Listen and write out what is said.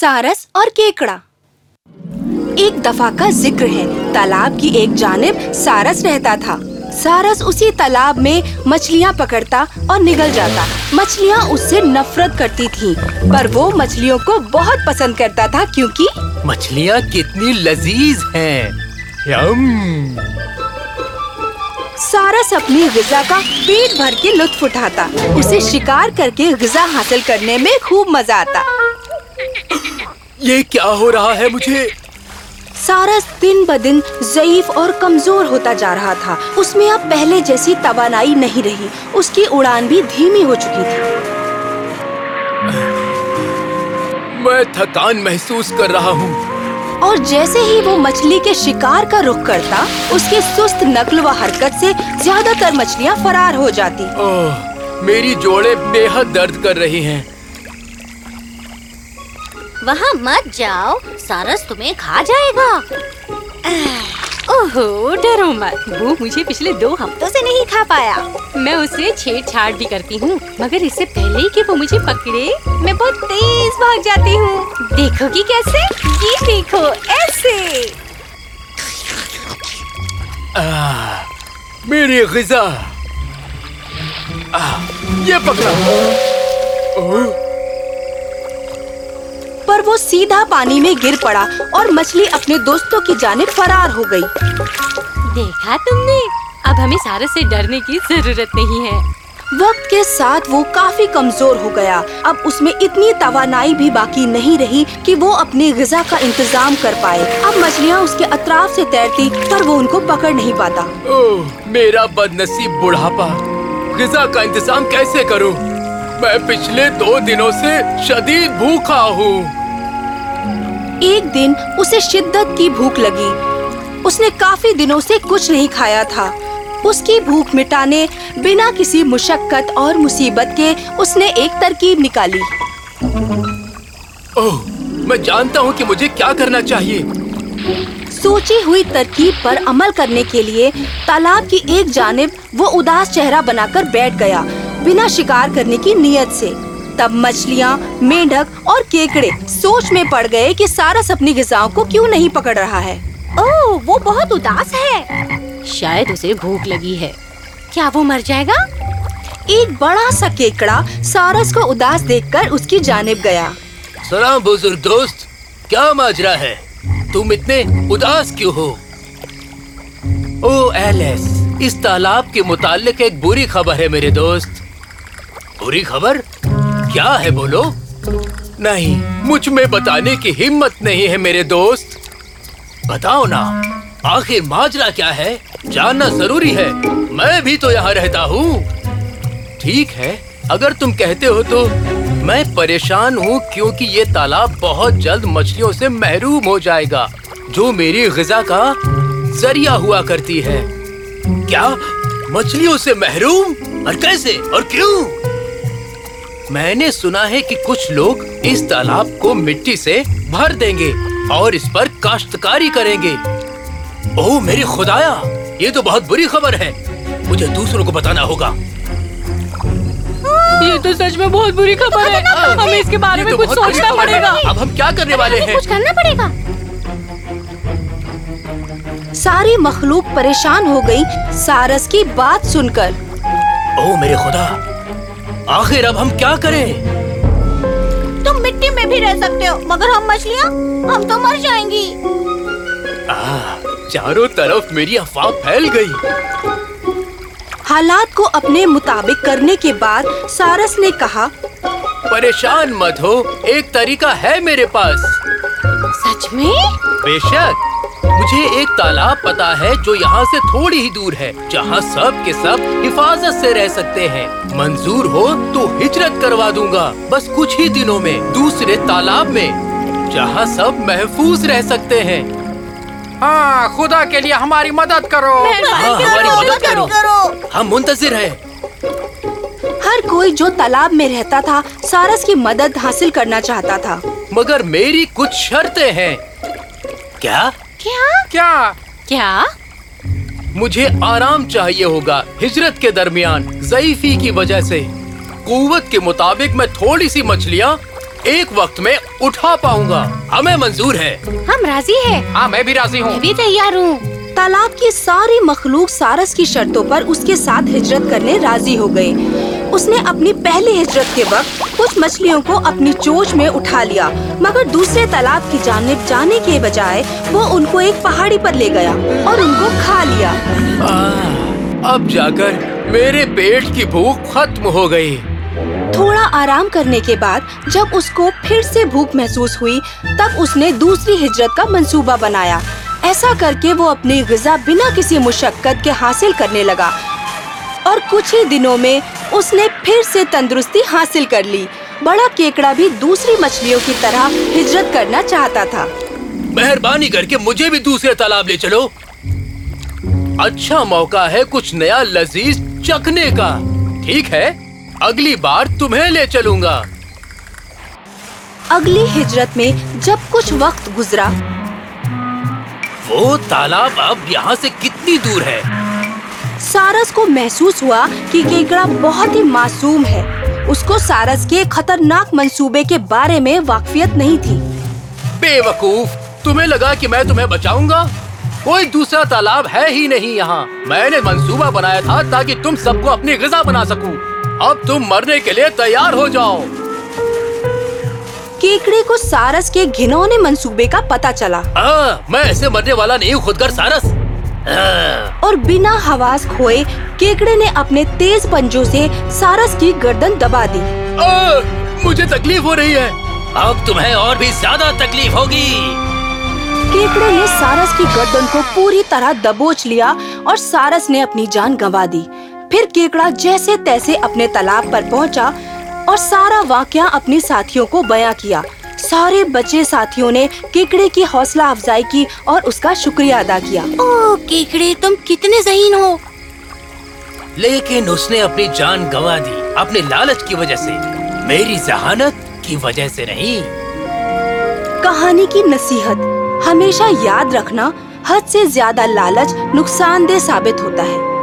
سارس اور کیکڑا۔ ایک دفعہ کا ذکر ہے۔ تالاب کی ایک جانب سارس رہتا تھا۔ سارس اسی تالاب میں مچھلیاں پکڑتا اور نگل جاتا۔ مچھلیاں اس سے نفرت کرتی تھیں پر وہ مچھلیوں کو بہت پسند کرتا تھا۔ کیونکہ مچھلیاں کتنی لذیذ ہیں۔ سارس اپنی غذا کا پیٹ بھر کے لطف اٹھاتا۔ اسے شکار کر کے غذا حاصل کرنے میں خوب مزہ آتا۔ یہ کیا ہو رہا ہے مجھے؟ سارس دن بدن ضعیف اور کمزور ہوتا جا رہا تھا۔ اس میں اب پہلے جیسی توانائی نہیں رہی۔ اس کی اڑان بھی دھیمی ہو چکی تھی۔ میں تھکان محسوس کر رہا ہوں۔ اور جیسے ہی وہ مچھلی کے شکار کا رخ کرتا اس کی سست نقل و حرکت سے زیادہ تر مچھلیاں فرار ہو جاتی۔ اوہ میری جوڑے بے حد درد کر رہی ہیں۔ وہاں مت جاؤ سارس تمہیں کھا جائے گا۔ اوہو ڈرو مت۔ وہ مجھے پچھلے دو ہفتوں سے نہیں کھا پایا۔ میں اسے چھیڑ چھاڑ بھی کرتی ہوں مگر اس سے پہلے کہ وہ مجھے پکڑے میں بہت تیز بھاگ جاتی ہوں۔ دیکھو گی کیسے؟ یہ دیکھو ایسے۔ میری غذا۔ یہ پکڑا۔ پر وہ سیدھا پانی میں گر پڑا اور مچھلی اپنے دوستوں کی جانب فرار ہو گئی۔ دیکھا تم نے؟ اب ہمیں سارس سے ڈرنے کی ضرورت نہیں ہے۔ وقت کے ساتھ وہ کافی کمزور ہو گیا۔ اب اس میں اتنی توانائی بھی باقی نہیں رہی کہ وہ اپنی غذا کا انتظام کر پائے۔ اب مچھلیاں اس کے اطراف سے تیرتی پر وہ ان کو پکڑ نہیں پاتا۔ اوہ، میرا بد نصیب بڑھاپا غذا کا انتظام کیسے کروں؟ میں پچھلے دو دنوں سے شدید بھوکا ہوں۔ ایک دن اسے شدت کی بھوک لگی۔ اس نے کافی دنوں سے کچھ نہیں کھایا تھا۔ اس کی بھوک مٹانے بنا کسی مشقت اور مصیبت کے اس نے ایک ترکیب نکالی۔ اوہ میں جانتا ہوں کہ مجھے کیا کرنا چاہیے۔ سوچی ہوئی ترکیب پر عمل کرنے کے لیے تالاب کی ایک جانب وہ اداس چہرہ بنا کر بیٹھ گیا بنا شکار کرنے کی نیت سے۔ تب مچھلیاں مینڈک اور کیکڑے سوچ میں پڑ گئے کہ سارس اپنی غذاؤں کو کیوں نہیں پکڑ رہا ہے۔ اوہ وہ بہت اداس ہے۔ شاید اسے بھوک لگی ہے۔ کیا وہ مر جائے گا؟ ایک بڑا سا کیکڑا سارس کو اداس دیکھ کر اس کی جانب گیا۔ سلام بزرگ دوست کیا ماجرا ہے؟ تم اتنے اداس کیوں ہو؟ او ایلس اس تالاب کے متعلق ایک بری خبر ہے میرے دوست۔ بری خبر؟ کیا ہے بولو؟ نہیں، مجھ میں بتانے کی ہمت نہیں ہے میرے دوست۔ بتاؤ نا، آخر ماجرا کیا ہے؟ جاننا ضروری ہے۔ میں بھی تو یہاں رہتا ہوں۔ ٹھیک ہے، اگر تم کہتے ہو تو۔ میں پریشان ہوں کیونکہ یہ تالاب بہت جلد مچھلیوں سے محروم ہو جائے گا۔ جو میری غذا کا ذریعہ ہوا کرتی ہے۔ کیا؟ مچھلیوں سے محروم؟ اور کیسے؟ اور کیوں؟ میں نے سنا ہے کہ کچھ لوگ اس تالاب کو مٹی سے بھر دیں گے اور اس پر کاشتکاری کریں گے۔ اوہ میری خدایا یہ تو بہت بری خبر ہے۔ مجھے دوسروں کو بتانا ہوگا۔ یہ تو سچ میں بہت بری خبر ہے۔ ہمیں اس کے بارے میں کچھ سوچنا پڑے۔ گا۔ اب ہم کیا کرنے والے ہیں؟ کچھ کرنا پڑے گا۔ ساری مخلوق پریشان ہو گئی سارس کی بات سن کر۔ اوہ میرے خدا آخر اب ہم کیا کریں؟ تم مٹی میں بھی رہ سکتے ہو مگر ہم مچھلیاں ہم تو مر جائیں گی۔ چاروں طرف میری افواہ پھیل گئی۔ حالات کو اپنے مطابق کرنے کے بعد سارس نے کہا پریشان مت ہو ایک طریقہ ہے میرے پاس۔ سچ میں؟ بے شک مجھے ایک تالاب پتا ہے جو یہاں سے تھوڑی ہی دور ہے جہاں سب کے سب حفاظت سے رہ سکتے ہیں۔ منظور ہو تو ہجرت کروا دوں گا۔ بس کچھ ہی دنوں میں دوسرے تالاب میں جہاں سب محفوظ رہ سکتے ہیں۔ ہاں خدا کے لیے ہماری مدد کرو۔ ہاں ہماری مدد کرو۔ ہم منتظر ہیں۔ ہر کوئی جو تالاب میں رہتا تھا سارس کی مدد حاصل کرنا چاہتا تھا۔ مگر میری کچھ شرطیں ہیں۔ کیا؟ کیا؟ کیا؟ مجھے آرام چاہیے ہوگا۔ ہجرت کے درمیان ضعیفی کی وجہ سے۔ قوت کے مطابق میں تھوڑی سی مچھلیاں ایک وقت میں اٹھا پاؤں گا۔ ہمیں منظور ہے۔ ہم راضی ہیں۔ ہاں میں بھی راضی ہوں۔ میں بھی تیار ہوں۔ تالاب کی ساری مخلوق سارس کی شرطوں پر اس کے ساتھ ہجرت کرنے راضی ہو گئے۔ اس نے اپنی پہلی ہجرت کے وقت کچھ مچھلیوں کو اپنی چوچ میں اٹھا لیا مگر دوسرے تالاب کی جانب جانے کے بجائے وہ ان کو ایک پہاڑی پر لے گیا اور ان کو کھا لیا۔ اب جا کر میرے پیٹ کی بھوک ختم ہو گئی۔ تھوڑا آرام کرنے کے بعد جب اس کو پھر سے بھوک محسوس ہوئی تب اس نے دوسری ہجرت کا منصوبہ بنایا۔ ایسا کر کے وہ اپنی غذا بنا کسی مشقت کے حاصل کرنے لگا۔ اور کچھ ہی دنوں میں اس نے پھر سے تندرستی حاصل کر لی۔ بڑا کیکڑا بھی دوسری مچھلیوں کی طرح ہجرت کرنا چاہتا تھا۔ مہربانی کر کے مجھے بھی دوسرے تالاب لے چلو۔ اچھا موقع ہے کچھ نیا لذیذ چکھنے کا۔ ٹھیک ہے اگلی بار تمہیں لے چلوں گا۔ اگلی ہجرت میں جب کچھ وقت گزرا۔ وہ تالاب اب یہاں سے کتنی دور ہے؟ سارس کو محسوس ہوا کہ کیکڑا بہت ہی معصوم ہے۔ اس کو سارس کے خطرناک منصوبے کے بارے میں واقفیت نہیں تھی۔ بے وقوف تمہیں لگا کہ میں تمہیں بچاؤں گا؟ کوئی دوسرا تالاب ہے ہی نہیں یہاں۔ میں نے منصوبہ بنایا تھا تاکہ تم سب کو اپنی غذا بنا سکوں۔ اب تم مرنے کے لیے تیار ہو جاؤ۔ کیکڑے کو سارس کے گھنونے منصوبے کا پتا چلا۔ میں ایسے مرنے والا نہیں ہوں خود کر سارس۔ اور بنا حواس کھوئے کیکڑے نے اپنے تیز پنجوں سے سارس کی گردن دبا دی۔ مجھے تکلیف ہو رہی ہے۔ اب تمہیں اور بھی زیادہ تکلیف ہوگی۔ کیکڑے نے سارس کی گردن کو پوری طرح دبوچ لیا اور سارس نے اپنی جان گوا دی۔ پھر کیکڑا جیسے تیسے اپنے تالاب پر پہنچا اور سارا واقعہ اپنے ساتھیوں کو بیاں کیا۔ سارے بچے ساتھیوں نے کیکڑے کی حوصلہ افزائی کی اور اس کا شکریہ ادا کیا۔ او کیکڑے تم کتنے ذہین ہو۔ لیکن اس نے اپنی جان گوا دی اپنے لالچ کی وجہ سے۔ میری ذہانت کی وجہ سے نہیں۔ کہانی کی نصیحت ہمیشہ یاد رکھنا حد سے زیادہ لالچ نقصان دہ ثابت ہوتا ہے۔